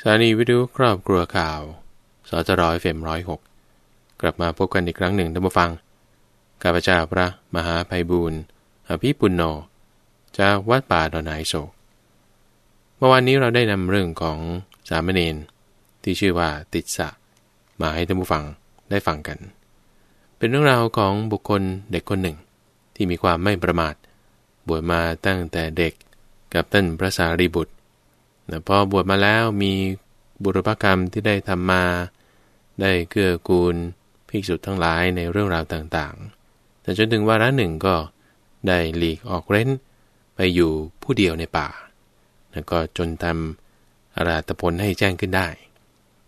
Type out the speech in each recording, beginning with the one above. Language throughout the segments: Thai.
สถานีวิทยุครอบครัวข่าว สจร้อยเฟมร้อยหกกลับมาพบกันอีกครั้งหนึ่งท่านผู้ฟัง ข้าพเจ้าพระมหาภัยบูรณ์อภิปุณโญจากวัดป่าดอนไนโศก เมื่อวานนี้เราได้นำเรื่องของสามเณรที่ชื่อว่าติดสะมาให้ท่านผู้ฟังได้ฟังกัน เป็นเรื่องราวของบุคคลเด็กคนหนึ่ง ที่มีความไม่ประมาทบวชมาตั้งแต่เด็กกับท่านพระสารีบุตร นะพอบวชมาแล้วมีบุรพกรรมที่ได้ทำมา ได้เกื้อกูลภิกษุทั้งหลายในเรื่องราวต่างๆ แต่จนถึงวาระหนึ่งก็ได้หลีกออกเร้น ไปอยู่ผู้เดียวในป่าแล้วก็จนทำอาราตผลให้แจ้งขึ้นได้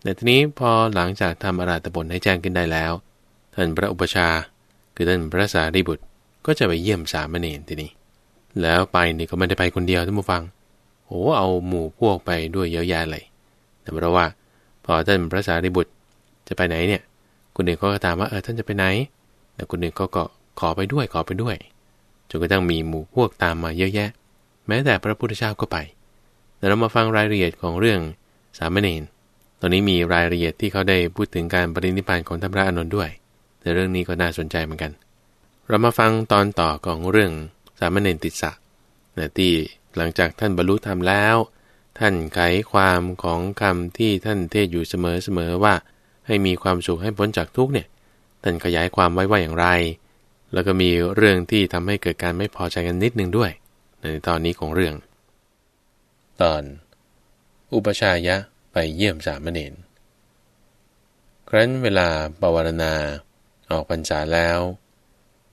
แต่ทีนี้พอหลังจากทำอาราตผลให้แจ้งขึ้นได้แล้ว ท่านพระอุปชา คือท่านพระสารีบุตรก็จะไปเยี่ยมสามเณรทีนี้ แล้วไปนี่ก็ไม่ได้ไปคนเดียวท่านผู้ฟัง โอ้เอาหมู่พวกไปด้วยเยอะแยะเลยแต่เพราะว่า พอท่านพระสารีบุตรจะไปไหนเนี่ยคุณหนึ่งก็ถามว่าเออท่านจะไปไหนแต่คุณหนึ่งก็ก็ขอไปด้วยขอไปด้วยจนกระทั่งมีหมู่พวกตามมาเยอะแยะ แม้แต่พระพุทธเจ้าก็ไปแต่เรามาฟังรายละเอียดของเรื่องสามเณรตอนนี้มีรายละเอียดที่เขาได้พูดถึงการปรินิพพานของท่านพระอานนท์ด้วย แต่เรื่องนี้ก็น่าสนใจเหมือนกัน เรามาฟังตอนต่อของเรื่องสามเณรติสสะนะที่ หลังจากท่านบรรลุธรรมแล้ว ท่านไขความของคำที่ท่านเทศอยู่เสมอๆว่า ให้มีความสุขให้พ้นจากทุกเนี่ย ท่านขยายความไว้ว่าอย่างไร แล้วก็มีเรื่องที่ทำให้เกิดการไม่พอใจกันนิดนึงด้วย ในตอนนี้ของเรื่อง ตอน อุปชายะไปเยี่ยมสามเณรครั้นเวลาปวารณาออกพรรษาแล้ว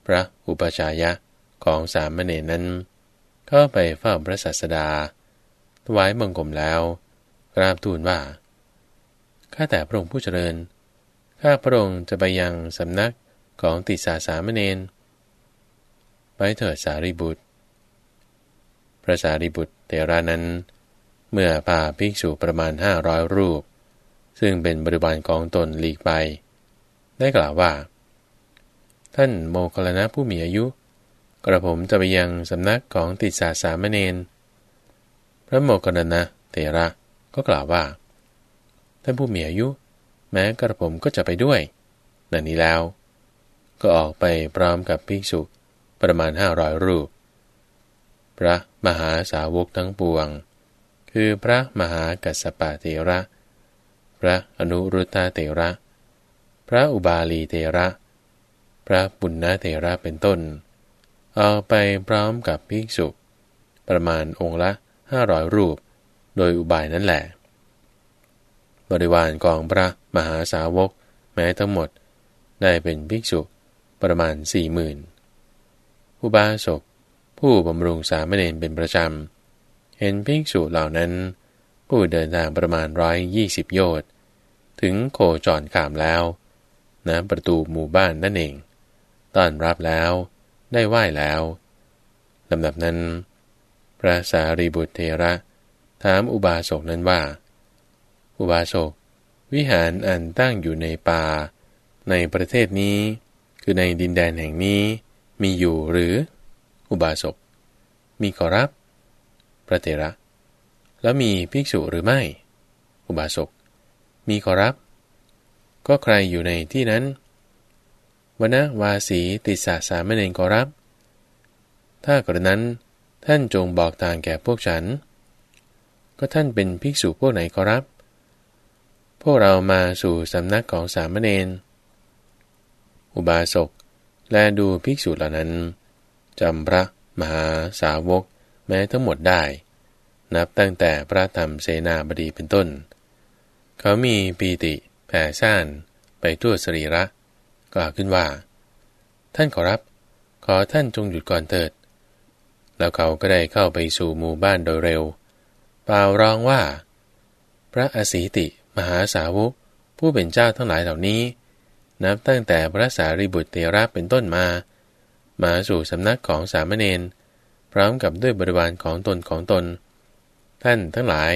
พระอุปชายะของสามเณรนั้น เข้าไปเฝ้าพระศาสดา ถวายบังคมแล้ว กราบทูลว่า ข้าแต่พระองค์ผู้เจริญ ข้าพระองค์จะไปยังสำนักของติสาสามเณร ไปเถิดสารีบุตร พระสารีบุตรเตระนั้น เมื่อพาภิกษุประมาณห้าร้อยรูป ซึ่งเป็นบริบาลของตนหลีกไป ได้กล่าวว่า ท่านโมคลนะผู้มีอายุ กระผมจะไปยังสำนักของติสาสามเณรพระโมคคัลลนะเตระก็กล่าวว่า ท่านผู้มีอายุ แม้กระผมก็จะไปด้วยดังนี้แล้ว ก็ออกไปพร้อมกับภิกษุประมาณห้าร้อยรูป พระมหาสาวกทั้งปวง คือพระมหากัสสปะเตระ พระอนุรุตตาเตระ พระอุบาลีเตระ พระปุณณเตระเป็นต้น เอาไปพร้อมกับภิกษุ ประมาณองค์ละห้าร้อยรูป โดยอุบายนั่นแหละ บริวารกองพระมหาสาวก แม้ทั้งหมดได้เป็นภิกษุประมาณสี่หมื่นผู้บาศกผู้บำรุงสามเณรเป็นประจำ เห็นภิกษุเหล่านั้น ผู้เดินทางประมาณร้อยยี่สิบโยชน์ถึงโคจรขามแล้วณประตูหมู่บ้านนั่นเอง ต้อนรับแล้ว ได้ไหว้แล้วลำดับนั้น พระสารีบุตรเทระถามอุบาสกนั้นว่า อุบาสก วิหารอันตั้งอยู่ในป่า ในประเทศนี้ คือในดินแดนแห่งนี้มีอยู่หรือ อุบาสก มีขอรับ พระเทระ แล้วมีภิกษุหรือไม่ อุบาสก มีขอรับ ก็ใครอยู่ในที่นั้น วนะวาสีติสาสามเณรก็รับ ถ้ากระนั้นท่านจงบอกทางแก่พวกฉัน ก็ท่านเป็นภิกษุพวกไหนก็รับ พวกเรามาสู่สำนักของสามเณร อุบาสกแลดูภิกษุเหล่านั้นจำพระมหาสาวกแม้ทั้งหมดได้ นับตั้งแต่พระธรรมเสนาบดีเป็นต้น เขามีปีติแผ่ซ่านไปทั่วสรีระ กล่าวขึ้นว่า ท่านขอรับ ขอท่านจงหยุดก่อนเถิด แล้วเขาก็ได้เข้าไปสู่หมู่บ้านโดยเร็วเปล่าร้องว่า พระอสีติมหาสาวกผู้เป็นเจ้าทั้งหลายเหล่านี้ นับตั้งแต่พระสารีบุตรเตระเป็นต้นมา มาสู่สำนักของสามเณรพร้อมกับด้วยบริวารของตนของตน ท่านทั้งหลาย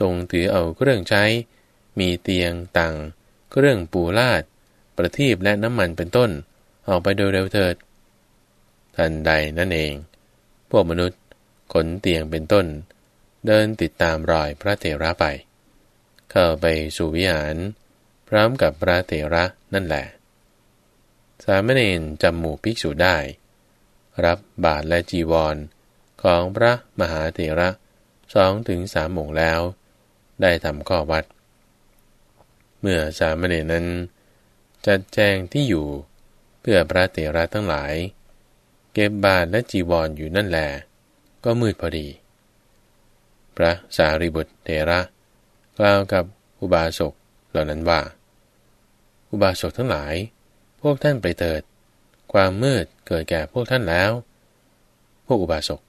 จงถือเอาเครื่องใช้ มีเตียงตังเครื่องปูลาด ประทีปและน้ำมันเป็นต้น ออกไปโดยเร็วเถิด ทันใดนั่นเอง พวกมนุษย์ขนเตียงเป็นต้น เดินติดตามรอยพระเถระไป เข้าไปสู่วิหาร พร้อมกับพระเถระนั่นแหละ สามเณรจำหมู่ภิกษุได้ รับบาทและจีวรของพระมหาเถระสองถึงสามโมงแล้ว ได้ทำข้อวัด เมื่อสามเณรนั้น จัดแจงที่อยู่ เพื่อพระเถระทั้งหลาย เก็บบาทและจีวรออยู่นั่นแหละก็มืดพอดี พระสารีบุตรเถระกล่าวกับอุบาสกเหล่านั้นว่า อุบาสกทั้งหลาย พวกท่านไปเถิด ความมืดเกิดแก่พวกท่านแล้ว พวกอุบาสก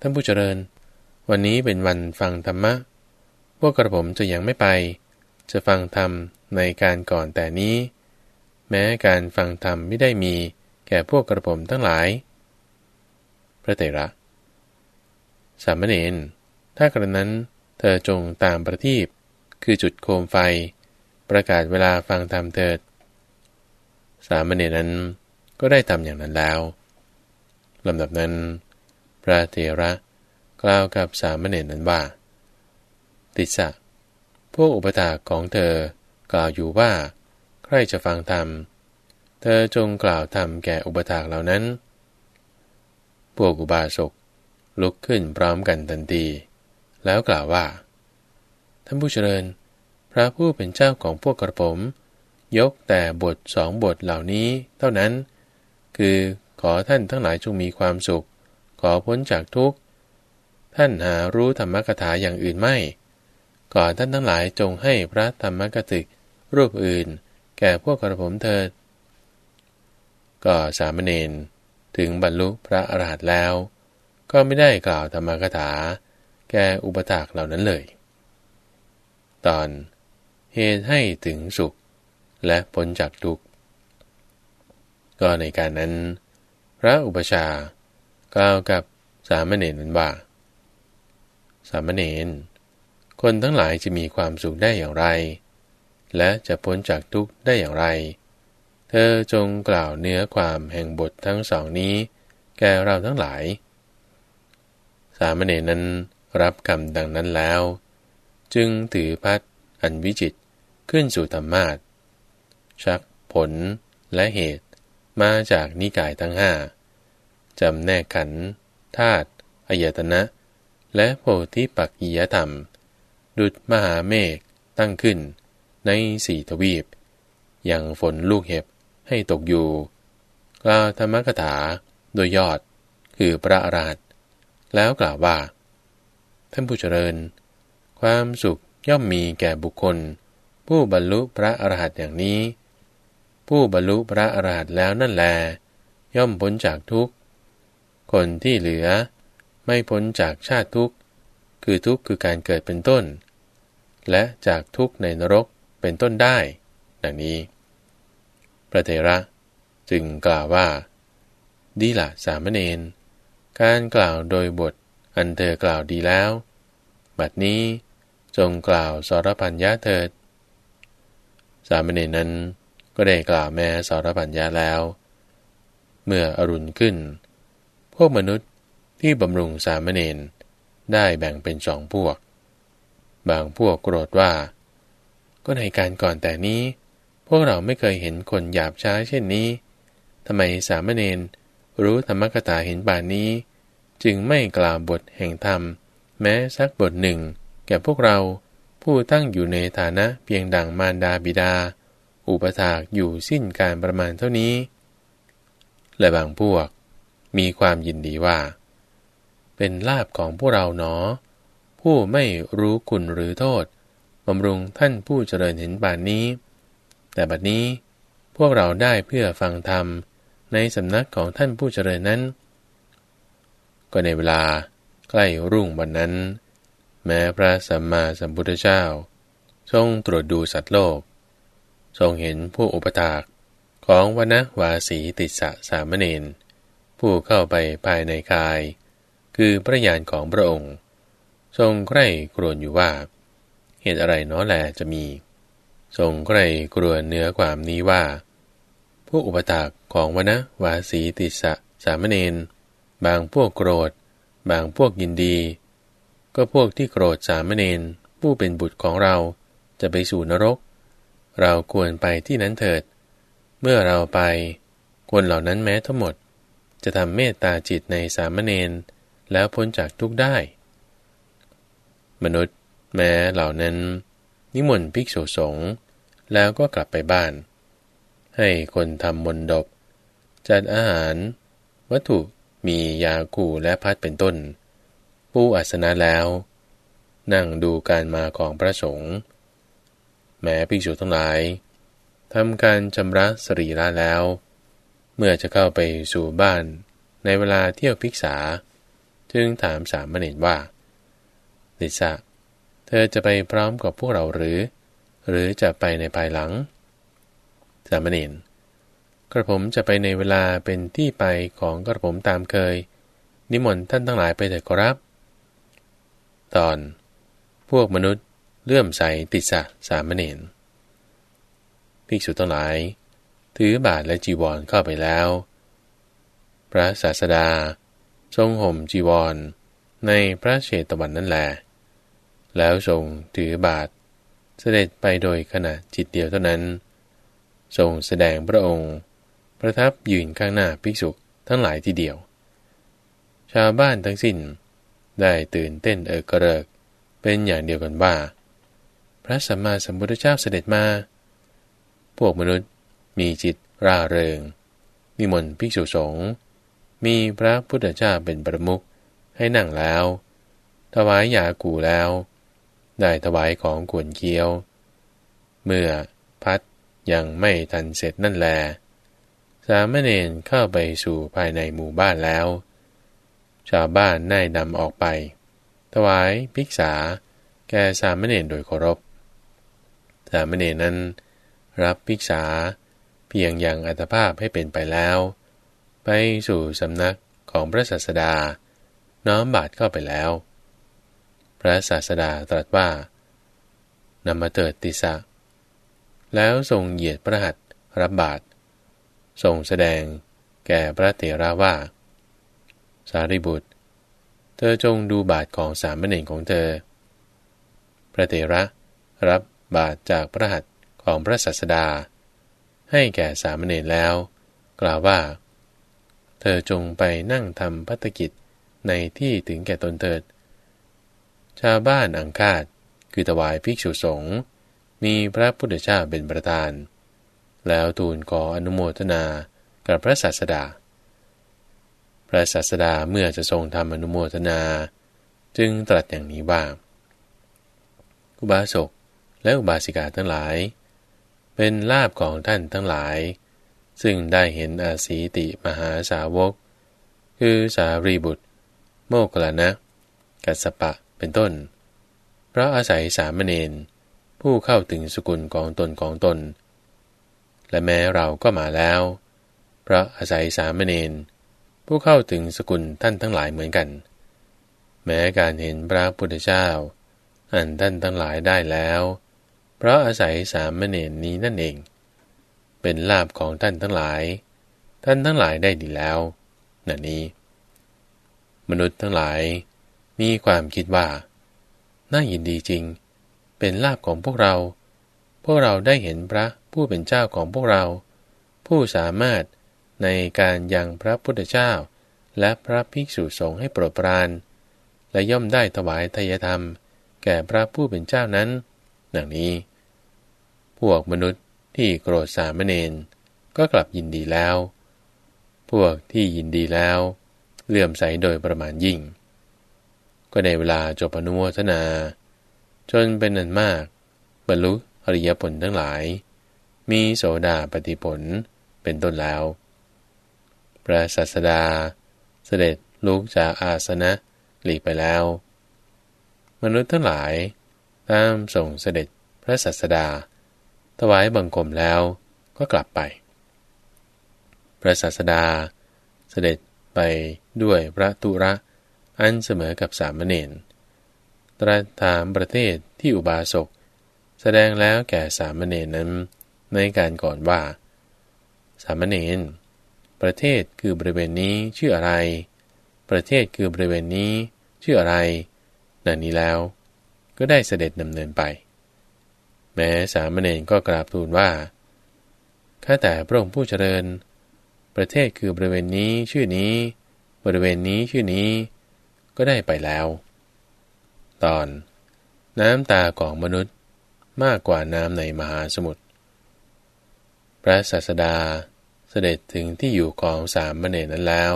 ท่านผู้เจริญ วันนี้เป็นวันฟังธรรมะ พวกกระผมจะยังไม่ไป จะฟังธรรมในการก่อนแต่นี้ แม้การฟังธรรมไม่ได้มีแก่พวกกระผมทั้งหลาย พระเตระ สามเณรถ้ากระนั้นเธอจงตามประทีปคือจุดโคมไฟ ประกาศเวลาฟังธรรมเถิด สามเณรนั้นก็ได้ทำอย่างนั้นแล้วลำดับนั้น พระเถระกล่าวกับสามเณรนั้นว่า ติสะ วกอุปถาของเธอกล่าวอยู่ว่า ใครจะฟังธรรม เธอจงกล่าวธรรมแก่อุปถากเหล่านั้น พวกอุบาสกลุกขึ้นพร้อมกันทันที แล้วกล่าวว่า ท่านผู้เจริญ พระผู้เป็นเจ้าของพวกกระผม ยกแต่บทสองบทเหล่านี้เท่านั้น คือขอท่านทั้งหลายจงมีความสุข ขอพ้นจากทุกข์ ท่านหารู้ธรรมกถาอย่างอื่นไม่ ขอท่านทั้งหลายจงให้พระธรรมกติก รูปอื่น แก่พวกกระผมเถิด ก็สามเณรถึงบรรลุพระอรหันต์แล้ว ก็ไม่ได้กล่าวธรรมกถา แก่อุปถากเหล่านั้นเลย ตอนเหตุให้ถึงสุข และพ้นจากทุกข์ก็ในการนั้น พระอุปชากล่าวกับสามเณรนั้นว่าสามเณร คนทั้งหลายจะมีความสุขได้อย่างไร และจะพ้นจากทุกข์ได้อย่างไร เธอจงกล่าวเนื้อความแห่งบททั้งสองนี้ แก่เราทั้งหลาย สามเณรนั้นรับคำดังนั้นแล้ว จึงถือพัดอันวิจิตขึ้นสู่ธรรมาทชักผลและเหตุมาจากนิกายทั้งห้าจำแนกขันธาตุอายตนะ และโพธิปักกิยธรรม ดุดมหาเมฆตั้งขึ้น ในสี่ทวีป อย่างฝนลูกเห็บให้ตกอยู่กล่าวธรรมกถาโดยยอดคือพระอราชแล้วกล่าวว่า ท่านผู้เจริญ ความสุขย่อมมีแก่บุคคล ผู้บรรลุพระอรหันต์อย่างนี้ ผู้บรรลุพระอรหันต์แล้วนั่นแล ย่อมพ้นจากทุกข์ คนที่เหลือไม่พ้นจากชาติทุกข์ คือทุกข์คือการเกิดเป็นต้น และจากทุกข์ในนรกเป็นต้นได้ ดังนี้ พระเทระจึงกล่าวว่า ดีละสามเณร การกล่าวโดยบทอันเธอกล่าวดีแล้ว บัดนี้จงกล่าวสารพัญญาเถิด สามเณรนั้นก็ได้กล่าวแม้สารพัญญาแล้ว เมื่ออรุณขึ้น พวกมนุษย์ที่บำรุงสามเณรได้แบ่งเป็นสองพวก บางพวกโกรธว่า ก็ในการก่อนแต่นี้ พวกเราไม่เคยเห็นคนหยาบช้าเช่นนี้ทำไมสามเณรรู้ธรรมกถาเห็นบานนี้ จึงไม่กล่าวบทแห่งธรรม แม้สักบทหนึ่ง แก่พวกเราผู้ตั้งอยู่ในฐานะเพียงดังมารดาบิดา อุปถากอยู่สิ้นการประมาณเท่านี้ และบางพวกมีความยินดีว่า เป็นลาบของพวกเราเนาะ ผู้ไม่รู้คุณหรือโทษบำรุงท่านผู้เจริญเห็นบานนี้ แต่บัดนี้พวกเราได้เพื่อฟังธรรมในสำนักของท่านผู้เจริญนั้น ก็ในเวลาใกล้รุ่งวันนั้น แม้พระสัมมาสัมพุทธเจ้า ทรงตรวจดูสัตว์โลก ทรงเห็นผู้อุปถากของวนะวาสีติสะสามเณรผู้เข้าไปภายในกาย คือพระญาณของพระองค์ ทรงใคร่กรวนอยู่ว่า เหตุอะไรน้อแลจะมี ทรงใคร่กรวนเนื้อความนี้ว่า ผู้อุปถากของวนะวาสีติสะสามเณรบางพวกโกรธ บางพวกยินดี ก็พวกที่โกรธสามเณรผู้เป็นบุตรของเราจะไปสู่นรก เราควรไปที่นั้นเถิด เมื่อเราไป คนเหล่านั้นแม้ทั้งหมด จะทำเมตตาจิตในสามเณรแล้วพ้นจากทุกได้ มนุษย์ แม้เหล่านั้น นิมนต์ภิกษุสงฆ์แล้วก็กลับไปบ้าน ให้คนทำมนดบ จัดอาหาร วัตถุมียากูและพัดเป็นต้นผู้อัสนะแล้ว นั่งดูการมาของพระสงฆ์แม้ภิกษุทั้งหลายทำการชำระสรีระแล้ว เมื่อจะเข้าไปสู่บ้านในเวลาเที่ยวภิกษา จึงถามสามเณรว่า ลิซาเธอจะไปพร้อมกับพวกเราหรือ หรือจะไปในภายหลัง สามเณรกระผมจะไปในเวลาเป็นที่ไปของกระผมตามเคย นิมนต์ท่านทั้งหลายไปเถิดครับ ตอน พวกมนุษย์เลื่อมใสติสะสามเณรภิกษุทั้งหลาย ถือบาทและจีวรเข้าไปแล้ว พระศาสดา ทรงห่มจีวร ในพระเชตวันนั่นแหละ แล้วทรงถือบาทเสด็จไปโดยขณะจิตเดียวเท่านั้น ทรงแสดงพระองค์ ประทับยืนข้างหน้าภิกษุทั้งหลายทีเดียว ชาวบ้านทั้งสิ้นได้ตื่นเต้นเอกระเริกเป็นอย่างเดียวกันว่า พระสัมมาสัมพุทธเจ้าเสด็จมา พวกมนุษย์มีจิตร่าเริง มีมนภิกษุสงฆ์มีพระพุทธเจ้าเป็นประมุขให้นั่งแล้ว ถวายยากูแล้ว ได้ถวายของกวนเคี้ยว เมื่อพัดยังไม่ทันเสร็จนั่นแล สามเณรเข้าไปสู่ภายในหมู่บ้านแล้ว ชาวบ้านน่ายนำออกไป ถวายภิกษาแก่สามเณรโดยเคารพ สามเณรนั้น รับภิกษาเพียงอย่างอัตภาพให้เป็นไปแล้ว ไปสู่สำนักของพระศาสดา น้อมบาทเข้าไปแล้ว พระศาสดาตรัสว่านำมาเติดติสะ แล้วทรงเหยียดพระหัตรับบาททรงแสดงแก่พระเถระว่า สารีบุตร เธอจงดูบาทของสามเณรของเธอ พระเถระรับบาทจากพระหัตของพระศาสดา ให้แก่สามเณรแล้ว กล่าวว่า เธอจงไปนั่งทำพัฒกิจในที่ถึงแก่ตนเถิด ชาวบ้านอังคาดคือถวายภิกษุสงฆ์มีพระพุทธเจ้าเป็นประธาน แล้วทูลขออนุโมทนากับพระศาสดา พระศาสดาเมื่อจะทรงทำอนุโมทนา จึงตรัสอย่างนี้ว่าอุบาสกและอุบาสิกาทั้งหลาย เป็นลาบของท่านทั้งหลาย ซึ่งได้เห็นอาศีติมหาสาวก คือสารีบุตร โมกขลานะ กัสปะ เป็นต้น เพราะอาศัยสามเณรผู้เข้าถึงสกุลของตนของตน และแม้เราก็มาแล้ว เพราะอาศัยสามเณรผู้เข้าถึงสกุลท่านทั้งหลายเหมือนกัน แม้การเห็นพระพุทธเจ้า อันท่านทั้งหลายได้แล้ว เพราะอาศัยสามเณรนี้นั่นเอง เป็นลาบของท่านทั้งหลาย ท่านทั้งหลายได้ดีแล้วนั่นนี้ มนุษย์ทั้งหลาย มีความคิดว่า น่ายินดีจริง เป็นลาภของพวกเรา พวกเราได้เห็นพระผู้เป็นเจ้าของพวกเรา ผู้สามารถในการยังพระพุทธเจ้า และพระภิกษุสงฆ์ให้โปรดปราน และย่อมได้ถวายทายธรรม แก่พระผู้เป็นเจ้านั้น ดังนี้ พวกมนุษย์ที่โกรธสามเณรก็กลับยินดีแล้ว พวกที่ยินดีแล้วเลื่อมใสโดยประมาณยิ่ง ก็ในเวลาจบอนุโมทนา จนเป็นนันมาก บรรลุอริยผลทั้งหลาย มีโสดาปฏิผลเป็นต้นแล้ว พระสัสดา เสด็จลุกจากอาสนะหลีกไปแล้ว มนุษย์ทั้งหลายตามส่งเสด็จพระสัสดา ถวายบังคมแล้วก็กลับไป พระสัสดาเสด็จไปด้วยพระตุระ อันเสมอกับสามเณรตรัสถามประเทศที่อุบาสก แสดงแล้วแก่สามเณรนั้นในการก่อนว่า สามเณรประเทศคือบริเวณนี้ชื่ออะไร ประเทศคือบริเวณนี้ชื่ออะไรนั่นนี้แล้ว ก็ได้เสด็จดำเนินไป แม้สามเณรก็กราบทูลว่าข้าแต่พระองค์ผู้เจริญ ประเทศคือบริเวณนี้ชื่อนี้ บริเวณนี้ชื่อนี้ ก็ได้ไปแล้ว ตอน น้ำตาของมนุษย์มากกว่าน้ำในมหาสมุทร พระศาสดาเสด็จถึงที่อยู่ของสามเณรนั้นแล้ว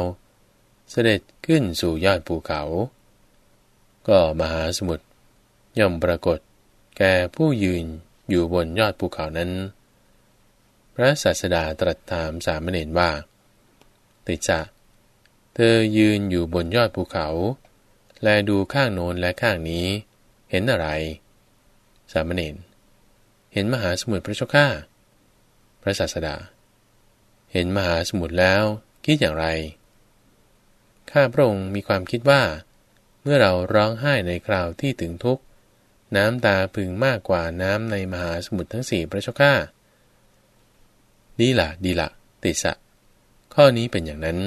เสด็จขึ้นสู่ยอดภูเขา ก็มหาสมุทรย่อมปรากฏแก่ผู้ยืนอยู่บนยอดภูเขานั้น พระศาสดาตรัสถามสามเณรว่า ติจะ เธอยืนอยู่บนยอดภูเขา แลดูข้างโน้นและข้างนี้ เห็นอะไร สามเณรเห็นมหาสมุทรพระเจ้าข้าพระศาสดา เห็นมหาสมุทรแล้วคิดอย่างไร ข้าพระองค์มีความคิดว่า เมื่อเราร้องไห้ในคราวที่ถึงทุกข์ น้ำตาพึงมากกว่าน้ำในมหาสมุทรทั้งสี่พระเจ้าข้าดีละดีละติสะ ข้อนี้เป็นอย่างนั้น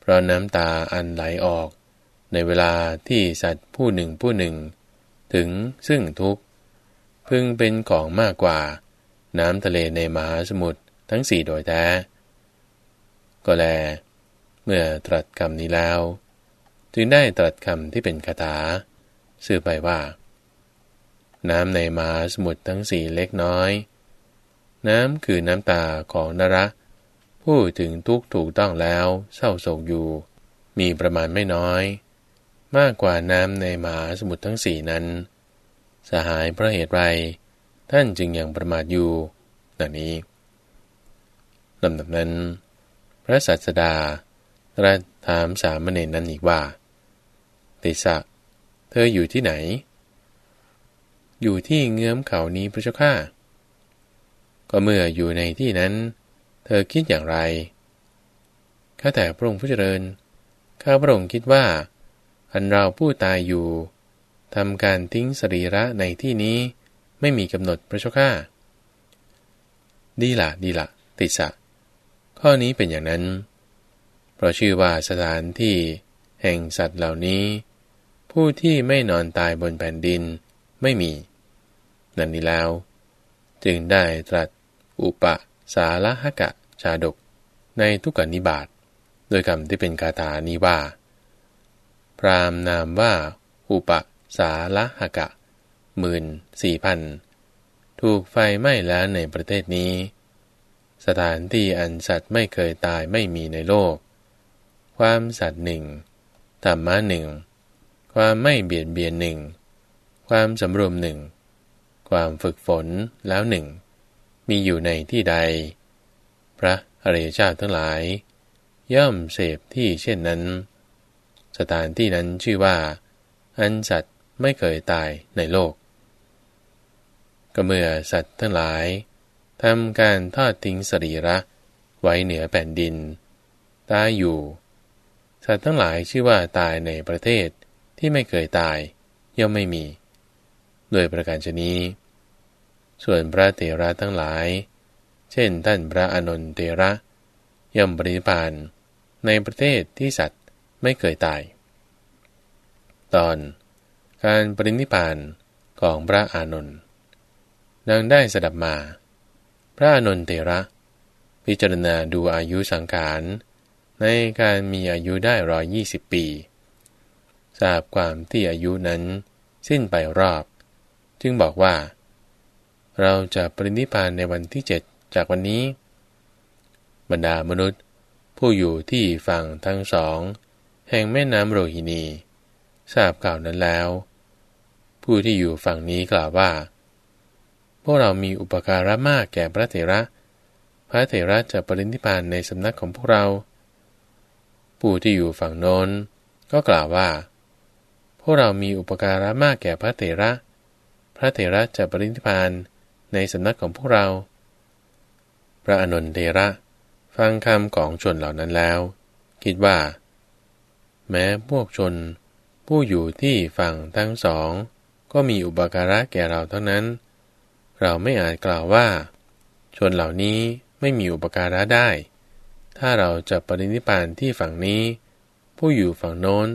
เพราะน้ำตาอันไหลออก ในเวลาที่สัตว์ผู้หนึ่งผู้หนึ่ง ถึงซึ่งทุกข์พึงเป็นของมากกว่า น้ำทะเลในมหาสมุทรทั้งสี่โดยแท้ ก็แล เมื่อตรัสคำนี้แล้ว จึงได้ตรัสคำที่เป็นคาถาสื่อไปว่า น้ำในมหาสมุทรทั้งสี่เล็กน้อย น้ำคือน้ำตาของนระผู้ถึงทุกถูกต้องแล้วเศร้าโศกอยู่ มีประมาณไม่น้อย มากกว่าน้ำในมหาสมุทรทั้งสี่นั้น สหายเพราะเหตุไร ท่านจึงยังประมาทอยู่ดังนี้ลำดับนั้น พระสัสดาตรัสถามสามเณรนั้นอีกว่า ติสะ เธออยู่ที่ไหน อยู่ที่เงื้อมเขานี้พระเจ้าข้าก็เมื่ออยู่ในที่นั้น เธอคิดอย่างไร ข้าแต่พระองค์ผู้เจริญ ข้าพระองค์คิดว่า อันเราผู้ตายอยู่ทำการทิ้งสรีระในที่นี้ไม่มีกำหนดพระเจ้าข้าดีละดีละติสะ ข้อนี้เป็นอย่างนั้น เพราะชื่อว่าสถานที่แห่งสัตว์เหล่านี้ ผู้ที่ไม่นอนตายบนแผ่นดินไม่มี นั่นนี้แล้ว จึงได้ตรัสอุปสาละหกะชาดกในทุกกนิบาตโดยคำที่เป็นคาถานี้ว่า พรามนามว่า อุปสาละหกะหมื่นสี่พันถูกไฟไหม้แล้วในประเทศนี้ สถานที่อันสัตว์ไม่เคยตายไม่มีในโลก ความสัตว์หนึ่งธรรมะหนึ่ง ความไม่เบียดเบียนหนึ่ง ความสำรวมหนึ่ง ความฝึกฝนแล้วหนึ่ง มีอยู่ในที่ใด พระอริยเจ้าทั้งหลาย ย่อมเสพที่เช่นนั้น สถานที่นั้นชื่อว่า อันสัตว์ไม่เคยตายในโลก ก็เมื่อสัตว์ทั้งหลายทำการทอดทิ้งสรีระ ไว้เหนือแผ่นดิน ตายอยู่ สัตว์ทั้งหลายชื่อว่าตายในประเทศที่ไม่เคยตายย่อมไม่มี โดยประการชนี้ ส่วนพระเถระทั้งหลาย เช่นท่านพระอนนทเถระ ย่อมปริพานในประเทศที่สัตว์ ไม่เคยตาย ตอน การปรินิพานของพระอานนท์นางได้สดับมา พระอานนท์เตระ พิจารณาดูอายุสังขาร ในการมีอายุได้รอยี่สิบปีทราบความที่อายุนั้น สิ้นไปรอบ จึงบอกว่า เราจะปรินิพานในวันที่เจ็ดจากวันนี้ บรรดามนุษย์ ผู้อยู่ที่ฝั่งทั้งสอง แห่งแม่น้ำโรฮินี ทราบข่าวนั้นแล้ว ผู้ที่อยู่ฝั่งนี้กล่าวว่า พวกเรามีอุปการะมากแก่พระเถระ พระเถระจะปรินิพานในสำนักของพวกเรา ผู้ที่อยู่ฝั่งโน้น ก็กล่าวว่า พวกเรามีอุปการะมากแก่พระเถระ พระเถระจะปรินิพานในสำนักของพวกเรา พระอนุนเถระ ฟังคำของชนเหล่านั้นแล้ว คิดว่า แม้พวกชน ผู้อยู่ที่ฝั่งทั้งสอง ก็มีอุปการะแก่เราเทั้งนั้น เราไม่อาจกล่าวว่า ชนเหล่านี้ไม่มีอุปการะได้ ถ้าเราจะปรินิพานที่ฝั่งนี้ ผู้อยู่ฝั่งโน้น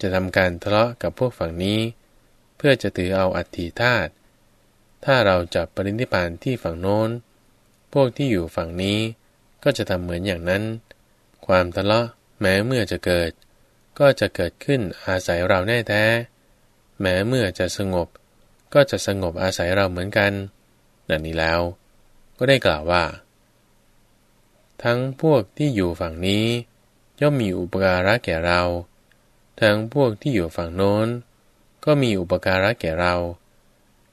จะทำการทะเลาะกับพวกฝั่งนี้ เพื่อจะถือเอาอัฐิธาตุถ้าเราจับปรินิพานที่ฝั่งโน้น พวกที่อยู่ฝั่งนี้ก็จะทำเหมือนอย่างนั้น ความทะเลาะแม้เมื่อจะเกิด ก็จะเกิดขึ้นอาศัยเราแน่แท้ แม้เมื่อจะสงบ ก็จะสงบอาศัยเราเหมือนกัน ดังนี้แล้ว ก็ได้กล่าวว่า ทั้งพวกที่อยู่ฝั่งนี้ ย่อมมีอุปการะแก่เรา ทั้งพวกที่อยู่ฝั่งโน้น ก็มีอุปการะแก่เรา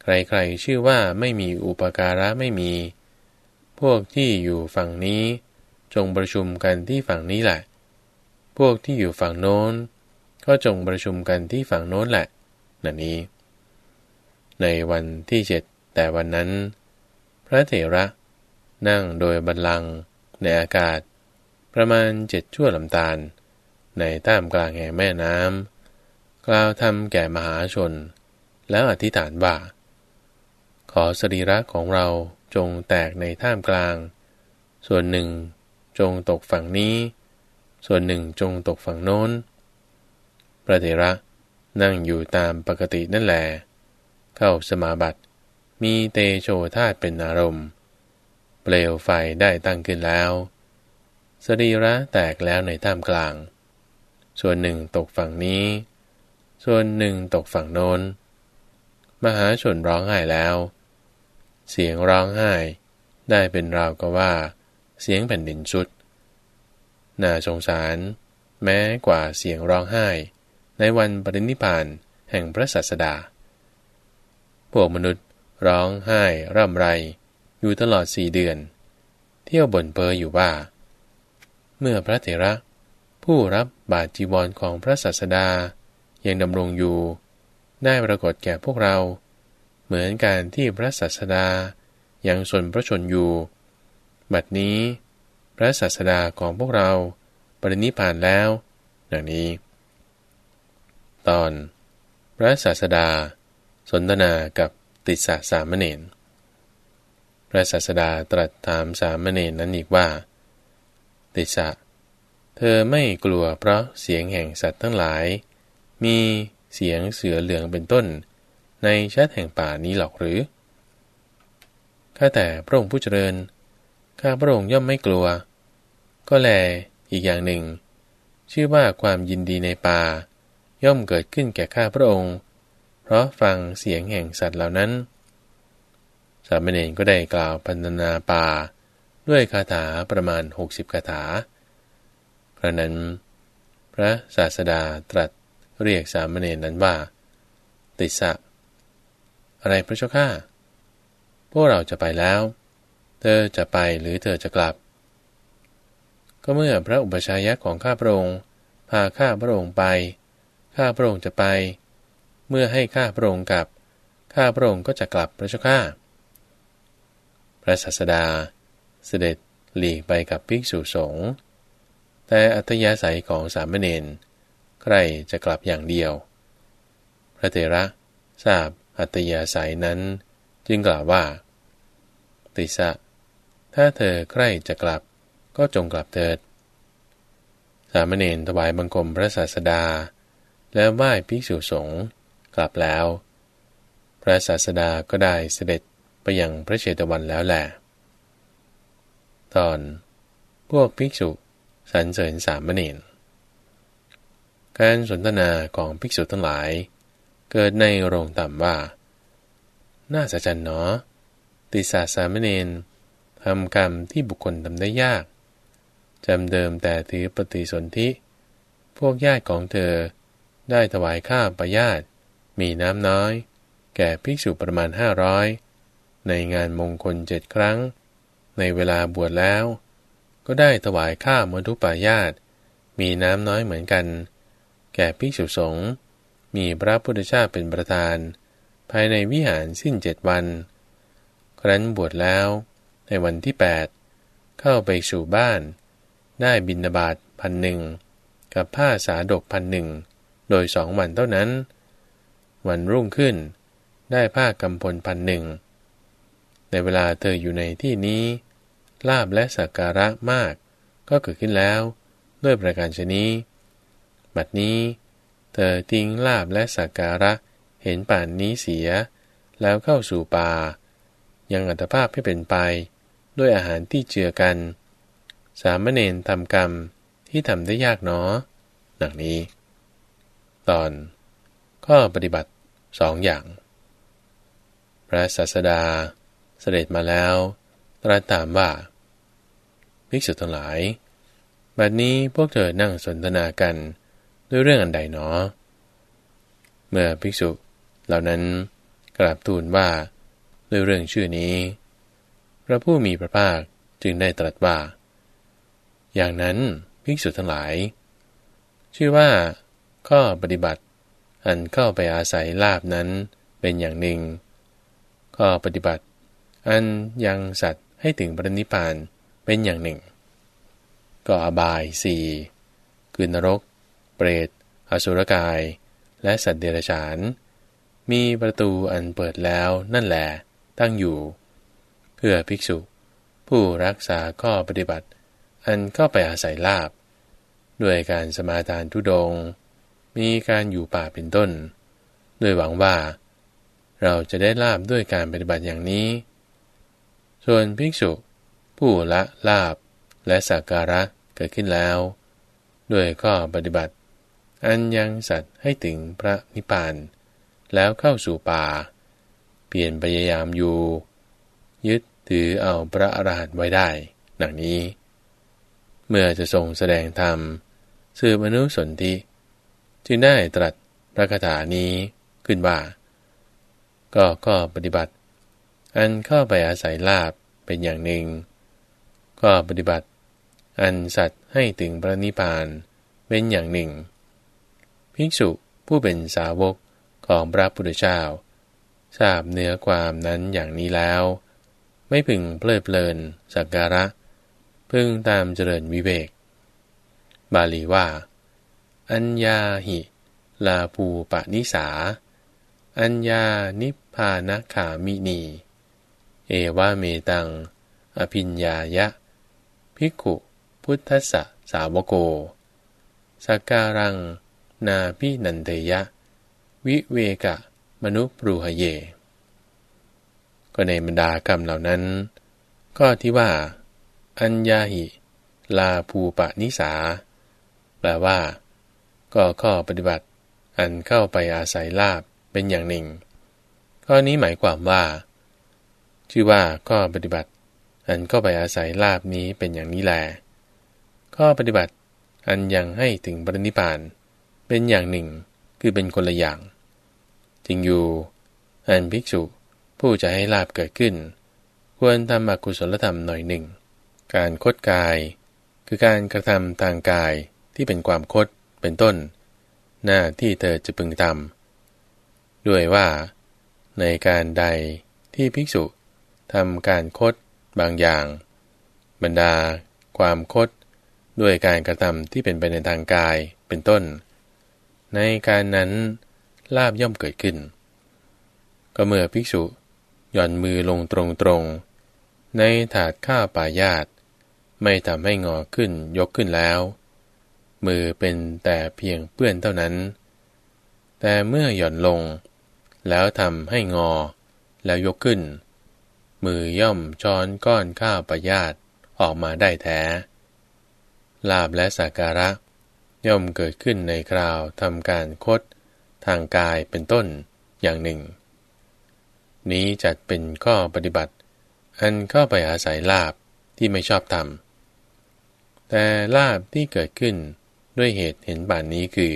ใครๆชื่อว่าไม่มีอุปการะไม่มี พวกที่อยู่ฝั่งนี้ จงประชุมกันที่ฝั่งนี้แหละ พวกที่อยู่ฝั่งโน้น ก็จงประชุมกันที่ฝั่งโน้นแหละนั่นนี้ ในวันที่เจ็ดแต่วันนั้น พระเถระ นั่งโดยบัลลังก์ในอากาศ ประมาณเจ็ดชั่วลำตาล ในท่ามกลางแห่งแม่น้ำกล่าวทำแก่มหาชน แล้วอธิษฐานว่า ขอสรีระของเราจงแตกในท่ามกลาง ส่วนหนึ่งจงตกฝั่งนี้ ส่วนหนึ่งจงตกฝั่งโน้น พระเถระนั่งอยู่ตามปกตินั่นแหละเข้าสมาบัติ มีเตโชธาตเป็นอารมณ์ เปลวไฟได้ตั้งขึ้นแล้ว สรีระแตกแล้วในท่ามกลาง ส่วนหนึ่งตกฝั่งนี้ ส่วนหนึ่งตกฝั่งโน้น มหาชนร้องไห้แล้ว เสียงร้องไห้ได้เป็นราวกับว่า เสียงแผ่นดินชุด น่าสงสาร แม้กว่าเสียงร้องไห้ ในวันปรินิพานแห่งพระศาสดา พวกมนุษย์ร้องไห้ร่ำไร อยู่ตลอดสี่เดือน เที่ยวบ่นเปออยู่ว่า เมื่อพระเถระผู้รับบาตรจีวรของพระศาสดา ยังดำรงอยู่ ได้ปรากฏแก่พวกเรา เหมือนการที่พระศาสดายังสนพระชนอยู่ บัดนี้ ระศาสดาของพวกเราปรินิพานแล้ว ดังนี้ ตอนพระศาสดา สนทนากับติสาสามเณรพระศาสดาตรัสถามสามเณรนั้นอีกว่า ติสะเธอไม่กลัวเพราะเสียงแห่งสัตว์ทั้งหลาย มีเสียงเสือเหลืองเป็นต้น ในชัดแห่งป่านี้หรอกหรือข้าแต่พระองค์ผู้เจริญ ข้าพระองค์ย่อมไม่กลัว ก็แลอีกอย่างหนึ่ง ชื่อว่าความยินดีในป่า ย่อมเกิดขึ้นแก่ข้าพระองค์ เพราะฟังเสียงแห่งสัตว์เหล่านั้น สามเณรก็ได้กล่าวพันนาป่า ด้วยคาถาประมาณหกสิบคาถากระนั้น พระศาสดาตรัสเรียกสามเณรนั้นว่า ติสะอะไรพระเจ้าข้าพวกเราจะไปแล้ว เธอจะไปหรือเธอจะกลับ ก็เมื่อพระอุปชายะของข้าพระองค์พาข้าพระองค์ไป ข้าพระองค์จะไป เมื่อให้ข้าพระองค์กลับ ข้าพระองค์ก็จะกลับพระเจ้าข้า พระศาสดาเสด็จหลีกไปกับภิกษุสงฆ์ แต่อัตยาศัยของสามเณรใครจะกลับอย่างเดียว พระเถระทราบอัตยาศัยนั้นจึงกล่าวว่า ติสะ ถ้าเธอใครจะกลับ ก็จงกลับเถิด สามเณรถวายบังคมพระศาสดา แล้วไหว้ภิกษุสงฆ์กลับแล้ว พระศาสดาก็ได้เสด็จไปยังพระเชตวันแล้วแหละตอน พวกภิกษุสรรเสริญสามเณรการสนทนาของภิกษุทั้งหลาย เกิดในโรงต่ำว่า น่าสะใจเนาะติสาสามเณรทำกรรมที่บุคคลทำได้ยาก จำเดิมแต่ถือปฏิสนธิ พวกญาติของเธอได้ถวายข้าประญาติ มีน้ำน้อย แก่ภิกษุประมาณห้าร้อยในงานมงคลเจ็ดครั้ง ในเวลาบวชแล้ว ก็ได้ถวายข้ามทุปายาตมีน้ำน้อยเหมือนกัน แก่ภิกษุสงฆ์มีพระพุทธเจ้าเป็นประธาน ภายในวิหารสิ้นเจ็ดวัน ครั้นบวชแล้ว ในวันที่ 8 เข้าไปสู่บ้าน ได้บินาบาตพันหนึ่งกับผ้าสาดกพันหนึ่งโดยสองวันเท่านั้น วันรุ่งขึ้นได้ผ้ากำพลพันหนึ่งในเวลาเธออยู่ในที่นี้ลาบและสักการะมากก็เกิดขึ้นแล้ว ด้วยประการชนี้ บัดนี้ เธอทิ้งลาบและสักการะเห็นป่านนี้เสีย แล้วเข้าสู่ป่า ยังอัตภาพให้เป็นไป ด้วยอาหารที่เจือกัน สามเณรทำกรรมที่ทำได้ยากเนาะหนังนี้ ตอนข้อปฏิบัติสองอย่าง พระศาสดาเสด็จมาแล้วตรัสถามว่าภิกษุทั้งหลาย บัดนี้พวกเธอนั่งสนทนากันด้วยเรื่องอันใดเนาะเมื่อภิกษุเหล่านั้นกราบทูลว่า ด้วยเรื่องชื่อนี้ พระผู้มีพระภาคจึงได้ตรัสว่า อย่างนั้นภิกษุทั้งหลาย ชื่อว่าข้อปฏิบัติอันเข้าไปอาศัยลาบนั้นเป็นอย่างหนึ่ง ข้อปฏิบัติ อันยังสัตว์ให้ถึงปรินิพานเป็นอย่างหนึ่ง ก็อบายสี่คือนรก เปรต อสุรกาย และสัตว์เดรัจฉาน มีประตูอันเปิดแล้วนั่นแหละตั้งอยู่ เพื่อภิกษุ ผู้รักษาข้อปฏิบัติ อันเข้าไปอาศัยลาบ ด้วยการสมาทานทุดง มีการอยู่ป่าเป็นต้น ด้วยหวังว่า เราจะได้ลาบด้วยการปฏิบัติอย่างนี้ ส่วนภิกษุ ผู้ละลาบและสักการะเกิดขึ้นแล้ว ด้วยข้อปฏิบัติ อันยังสัตว์ให้ถึงพระนิพพาน แล้วเข้าสู่ป่า เปลี่ยนพยายามอยู่ ยึดถือเอาพระอรหันต์ไว้ได้ดังนี้ เมื่อจะทรงแสดงธรรมสืบอนุสนธิจึงได้ตรัสพระคาถานี้ขึ้นว่า ก็ก็ปฏิบัติ อันเข้าไปอาศัยลาบเป็นอย่างหนึ่ง ก็ปฏิบัติ อันสัตว์ให้ถึงพระนิพพานเป็นอย่างหนึ่ง ภิกษุผู้เป็นสาวกของพระพุทธเจ้า ทราบเนื้อความนั้นอย่างนี้แล้ว ไม่พึงเพลิดเพลินสักการะ พึงตามเจริญวิเวก บาลีว่า อัญญาหิ ลาภูปะนิสา อัญญานิพพานขามินี เอวาเมตัง อภิญญายะ ภิกขุ พุทธสะสาวโกสักการัง นาพินันเตยะ วิเวกะ มนุปรูหเย ก็ในบรรดาคำเหล่านั้น ก็ที่ว่า อัญญาหิ ลาภูปะนิสา แปลว่า ก็ข้อปฏิบัติ อันเข้าไปอาศัยลาบเป็นอย่างหนึ่ง ข้อนี้หมายความว่า ชื่อว่าข้อปฏิบัติ อันเข้าไปอาศัยลาบนี้เป็นอย่างนี้แล ข้อปฏิบัติอันยังให้ถึงปรินิพาน เป็นอย่างหนึ่ง คือเป็นคนละอย่างจริงอยู่ อันภิกษุผู้จะให้ลาบเกิดขึ้น ควรทำอกุศลธรรมหน่อยหนึ่ง การคดกาย คือการกระทำทางกายที่เป็นความคดเป็นต้น หน้าที่เธอจะพึงทำด้วยว่า ในการใดที่ภิกษุทำการคดบางอย่าง บรรดา ความคดด้วยการกระทำที่เป็นไปในทางกายเป็นต้น ในการนั้นลาบย่อมเกิดขึ้น ก็เมื่อภิกษุหย่อนมือลงตรงๆ ในถาดข้าวปายาต ไม่ทำให้งอขึ้นยกขึ้นแล้ว มือเป็นแต่เพียงเปื้อนเท่านั้น แต่เมื่อหย่อนลง แล้วทำให้งอ แล้วยกขึ้น มือย่อมช้อนก้อนข้าวประยาตออกมาได้แท้ลาบและสักการะ ย่อมเกิดขึ้นในคราวทำการคด ทางกายเป็นต้นอย่างหนึ่ง นี้จัดเป็นข้อปฏิบัติ อันเข้าไปอาศัยลาบที่ไม่ชอบทำ แต่ลาบที่เกิดขึ้นด้วยเหตุเห็นบานนี้คือ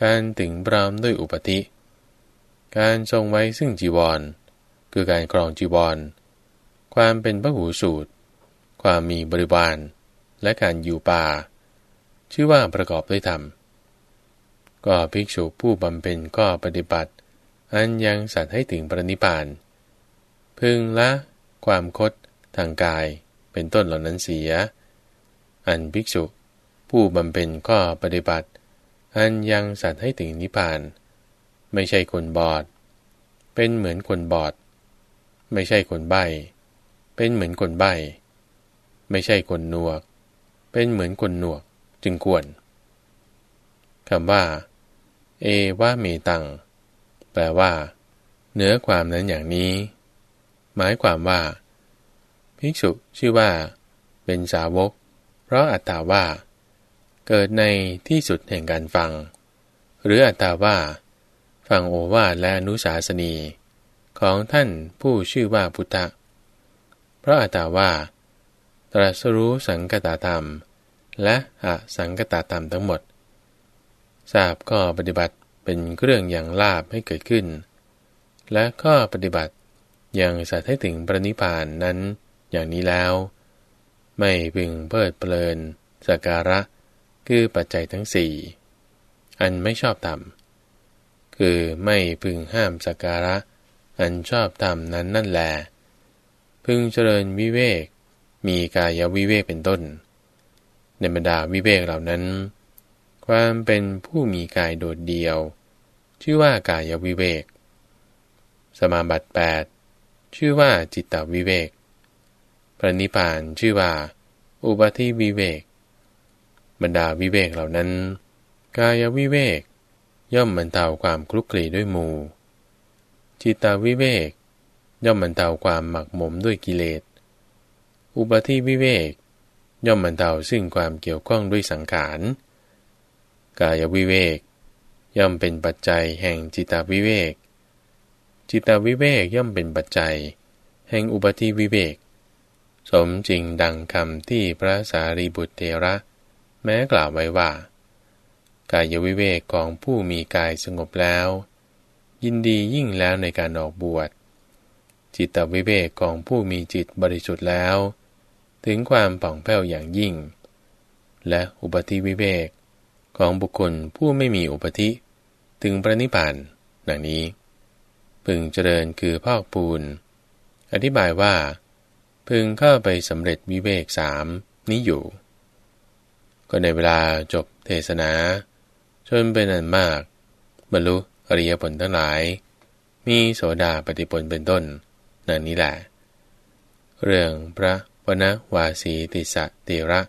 การถึงพร้อมด้วยอุปธิ การทรงไว้ซึ่งจีวร คือการกรองจีวร ความเป็นพระหูสูตร ความมีบริวารและการอยู่ป่า ชื่อว่าประกอบด้วยธรรม ก็ภิกษุผู้บำเพ็ญก็ปฏิบัติ อันยังสัตว์ให้ถึงปรินิพาน พึงละ ความคดทางกายเป็นต้นเหล่านั้นเสีย อันภิกษุ ผู้บำเพ็ญก็ปฏิบัติ อันยังสัตว์ให้ถึงนิพพาน ไม่ใช่คนบอด เป็นเหมือนคนบอด ไม่ใช่คนใบ เป็นเหมือนคนใบ ไม่ใช่คนหนวก เป็นเหมือนคนหนวกจึงควรคำว่า เอวาเมตัง แปลว่า เนื้อความนั้นอย่างนี้ หมายความว่า ภิกษุชื่อว่า เป็นสาวก เพราะอัตตาว่า เกิดในที่สุดแห่งการฟัง หรืออัตตาว่า ฟังโอวาทและอนุสาสนี ของท่านผู้ชื่อว่าพุทธเพราะอัตตาว่า ตรัสรู้สังกตธรรม และอสังกตธรรมทั้งหมดทราบก็ปฏิบัติเป็นเครื่องอย่างลาบให้เกิดขึ้น และก็ปฏิบัติอย่างสัตว์ให้ถึงปรินิพานนั้นอย่างนี้แล้ว ไม่พึงเพิดเพลินสักการะ คือปัจจัยทั้งสี่อันไม่ชอบธรรมคือไม่พึงห้ามสักการะ อันชอบธรรมนั้นนั่นแหลพึงเจริญวิเวก มีกายวิเวกเป็นต้น ในบรรดาวิเวกเหล่านั้น ความเป็นผู้มีกายโดดเดียว ชื่อว่ากายวิเวก สมาบัติ 8 ชื่อว่าจิตตวิเวก ปรินิพานชื่อว่า อุบัติวิเวก บรรดาวิเวกเหล่านั้น กายวิเวก ย่อมบรรเทาความคลุกคลีด้วยหมู่จิตตวิเวก ย่อมบรรเทาความหมักหมมด้วยกิเลส อุปธิวิเวก ย่อมบรรเทาซึ่งความเกี่ยวข้องด้วยสังขาร กายวิเวก ย่อมเป็นปัจจัยแห่งจิตาวิเวก จิตาวิเวกย่อมเป็นปัจจัย แห่งอุปธิวิเวก สมจริงดังคำที่พระสารีบุตรเทระ แม้กล่าวไว้ว่า กายวิเวกของผู้มีกายสงบแล้ว ยินดียิ่งแล้วในการออกบวช จิตวิเวกของผู้มีจิตบริสุทธิ์แล้ว ถึงความผ่องแผ้วอย่างยิ่ง และอุปธิวิเวกของบุคคลผู้ไม่มีอุปธิ ถึงพระนิพพานดังนี้ พึงเจริญคือพอกปูน อธิบายว่า พึงเข้าไปสำเร็จวิเวกสามนี้อยู่ ก็ในเวลาจบเทศนาจนเป็นอันมาก บรรลุอริยผลทั้งหลาย มีโสดาปฏิปลเป็นต้นนั่นนี้แหละ เรื่องพระวนวาสีติสติระ